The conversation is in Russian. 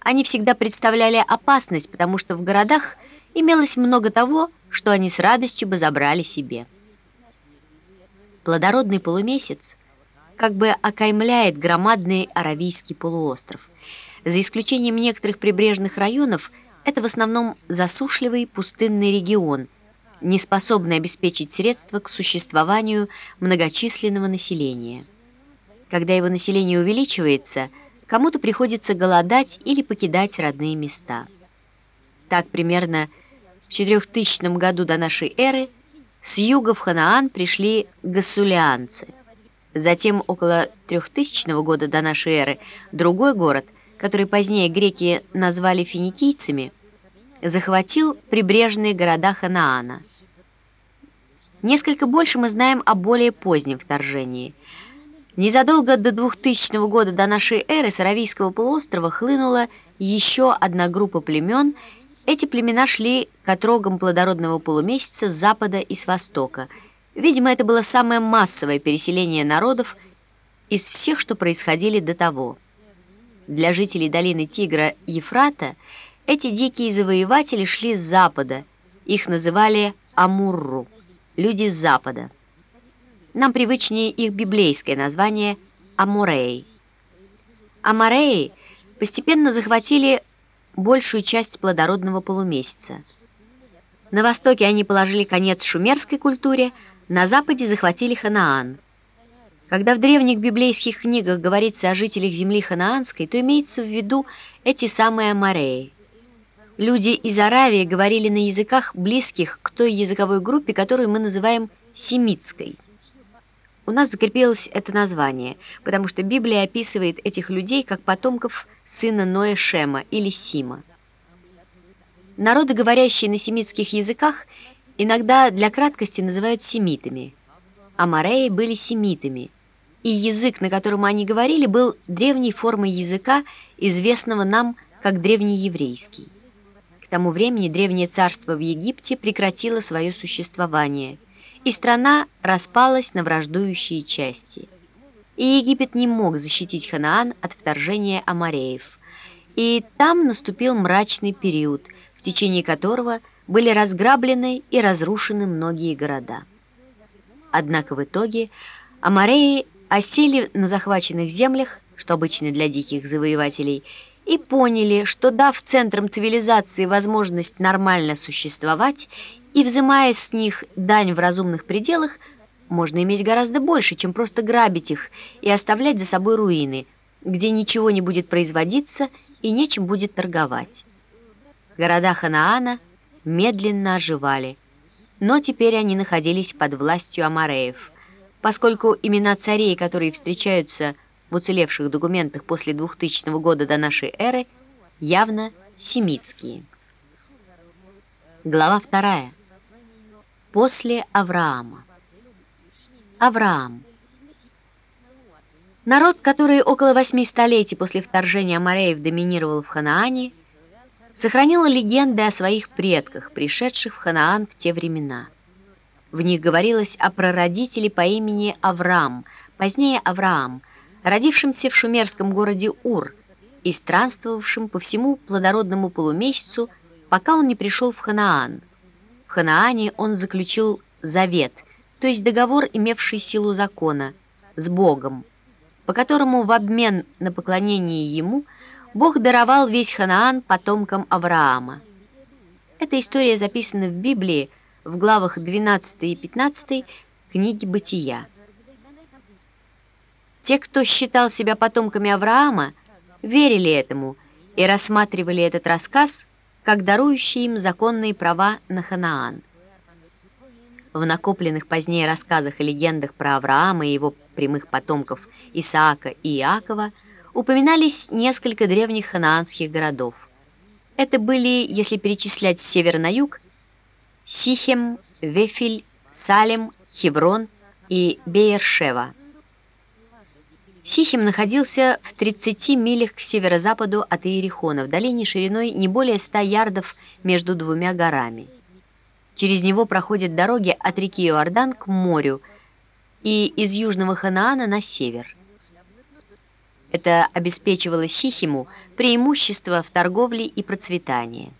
они всегда представляли опасность, потому что в городах имелось много того, что они с радостью бы забрали себе. Плодородный полумесяц как бы окаймляет громадный Аравийский полуостров. За исключением некоторых прибрежных районов, это в основном засушливый пустынный регион, не способный обеспечить средства к существованию многочисленного населения. Когда его население увеличивается, кому-то приходится голодать или покидать родные места. Так примерно в 4000 году до нашей эры с юга в Ханаан пришли гасулианцы. Затем, около 3000 года до нашей эры, другой город, который позднее греки назвали финикийцами, захватил прибрежные города Ханаана. Несколько больше мы знаем о более позднем вторжении. Незадолго до 2000 года до нашей эры с Аравийского полуострова хлынула еще одна группа племен – эти племена шли к отрогам плодородного полумесяца с запада и с востока. Видимо, это было самое массовое переселение народов из всех, что происходили до того. Для жителей долины Тигра Ефрата эти дикие завоеватели шли с запада. Их называли Амурру, люди с запада. Нам привычнее их библейское название Амуреи. Амореи постепенно захватили большую часть плодородного полумесяца. На востоке они положили конец шумерской культуре, на западе захватили Ханаан. Когда в древних библейских книгах говорится о жителях земли ханаанской, то имеется в виду эти самые амареи. Люди из Аравии говорили на языках, близких к той языковой группе, которую мы называем семитской. У нас закрепилось это название, потому что Библия описывает этих людей как потомков сына Ноя Шема или Сима. Народы, говорящие на семитских языках, иногда для краткости называют семитами. Амареи были семитами, и язык, на котором они говорили, был древней формой языка, известного нам как древнееврейский. К тому времени древнее царство в Египте прекратило свое существование, и страна распалась на враждующие части – и Египет не мог защитить Ханаан от вторжения амареев. И там наступил мрачный период, в течение которого были разграблены и разрушены многие города. Однако в итоге амареи осели на захваченных землях, что обычно для диких завоевателей, и поняли, что дав центрам цивилизации возможность нормально существовать и взимая с них дань в разумных пределах, можно иметь гораздо больше, чем просто грабить их и оставлять за собой руины, где ничего не будет производиться и нечем будет торговать. Города Ханаана медленно оживали, но теперь они находились под властью амареев, поскольку имена царей, которые встречаются в уцелевших документах после 2000 года до нашей эры, явно семитские. Глава 2. После Авраама. Авраам. Народ, который около восьми столетий после вторжения Амареев доминировал в Ханаане, сохранил легенды о своих предках, пришедших в Ханаан в те времена. В них говорилось о прародителе по имени Авраам, позднее Авраам, родившемся в шумерском городе Ур и странствовавшем по всему плодородному полумесяцу, пока он не пришел в Ханаан. Ханаане он заключил завет – то есть договор, имевший силу закона, с Богом, по которому в обмен на поклонение ему Бог даровал весь Ханаан потомкам Авраама. Эта история записана в Библии в главах 12 и 15 книги «Бытия». Те, кто считал себя потомками Авраама, верили этому и рассматривали этот рассказ как дарующий им законные права на Ханаан. В накопленных позднее рассказах и легендах про Авраама и его прямых потомков Исаака и Иакова упоминались несколько древних ханаанских городов. Это были, если перечислять с севера на юг, Сихем, Вефиль, Салем, Хеврон и Беершева. Сихем находился в 30 милях к северо-западу от Иерихона, в долине шириной не более 100 ярдов между двумя горами. Через него проходят дороги от реки Иордан к морю и из Южного Ханаана на север. Это обеспечивало Сихиму преимущество в торговле и процветании.